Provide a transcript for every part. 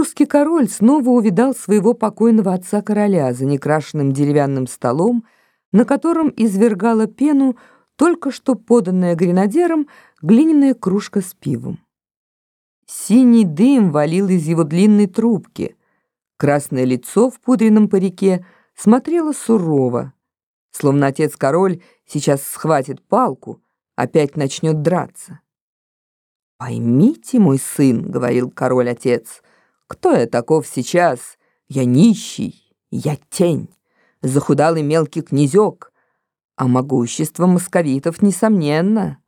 Прусский король снова увидал своего покойного отца-короля за некрашенным деревянным столом, на котором извергала пену только что поданная гренадером глиняная кружка с пивом. Синий дым валил из его длинной трубки. Красное лицо в пудренном парике смотрело сурово, словно отец-король сейчас схватит палку, опять начнет драться. «Поймите, мой сын», — говорил король-отец, — кто я таков сейчас? Я нищий, я тень, захудалый мелкий князек, а могущество московитов несомненно.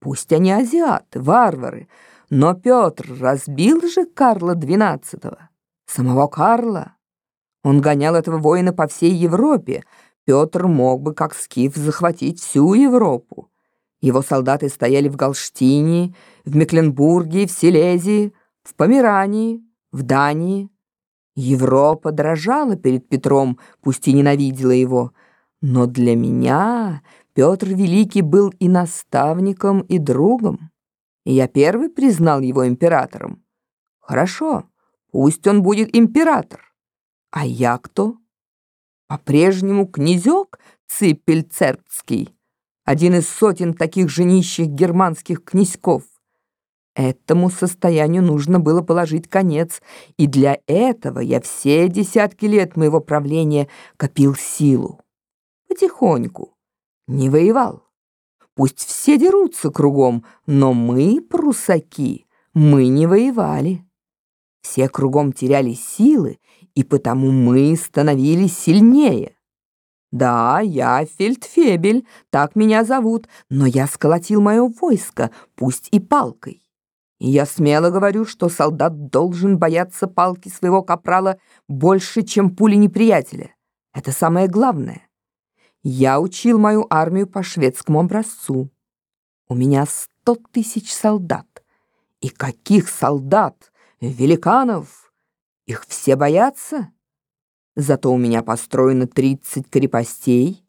Пусть они азиаты, варвары, но Петр разбил же Карла XII, самого Карла. Он гонял этого воина по всей Европе. Петр мог бы, как скиф, захватить всю Европу. Его солдаты стояли в Галштине, в Мекленбурге, в Силезии, в Померании, в Дании. Европа дрожала перед Петром, пусть и ненавидела его. Но для меня Петр Великий был и наставником, и другом. И я первый признал его императором. Хорошо, пусть он будет император. А я кто? По-прежнему князек Ципель-Цербский, один из сотен таких женищих германских князьков. Этому состоянию нужно было положить конец, и для этого я все десятки лет моего правления копил силу. Потихоньку. Не воевал. Пусть все дерутся кругом, но мы, прусаки, мы не воевали. Все кругом теряли силы, и потому мы становились сильнее. Да, я фельдфебель, так меня зовут, но я сколотил мое войско, пусть и палкой. Я смело говорю, что солдат должен бояться палки своего капрала больше, чем пули неприятеля. Это самое главное. Я учил мою армию по шведскому образцу. У меня сто тысяч солдат. И каких солдат? Великанов! Их все боятся. Зато у меня построено тридцать крепостей.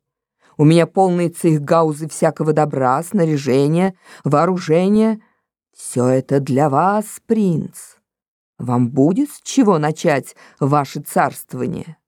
У меня полные цехгаузы всякого добра, снаряжения, вооружения — все это для вас, принц. Вам будет с чего начать ваше царствование?»